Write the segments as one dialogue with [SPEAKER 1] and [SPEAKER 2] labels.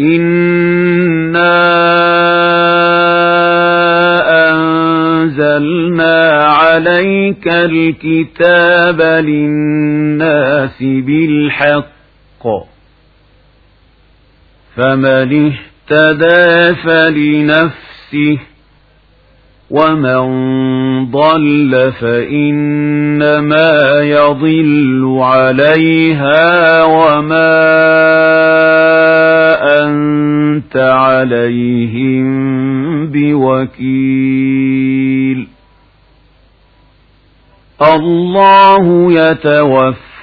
[SPEAKER 1] إنا أنزلنا عليك الكتاب للناس بالحق فمن اهتدى فلنفسه ومن ضل فإنما يضل عليها وما أنت عليهم بوكيل. الله يتوفى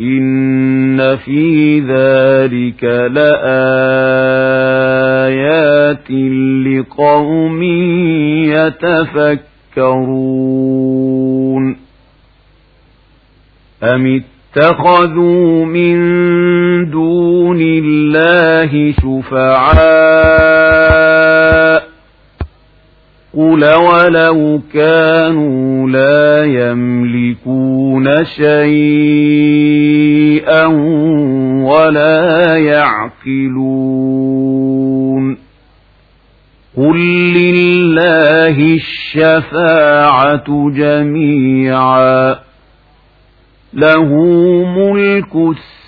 [SPEAKER 1] إن في ذلك لآيات لقوم يتفكرون أم اتخذوا من دون الله شفعاء ولو كانوا لا يملكون شيئا ولا يعقلون. قل لله الشفاعة جميعا. له ملك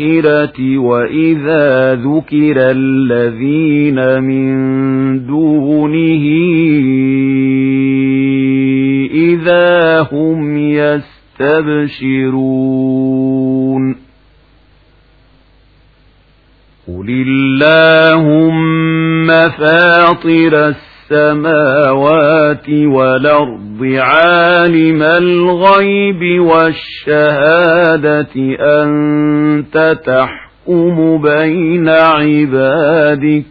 [SPEAKER 1] بالآخرة وإذا ذكر الذين من دونه إذا هم يستبشرون. قل اللهم فاطر السماء السماوات والأرض عالم الغيب والشهادة أنت تحكم بين عبادك.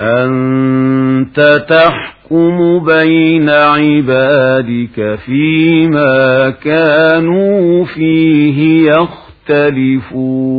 [SPEAKER 1] أنت تحكم بين عبادك فيما كانوا فيه يختلفون.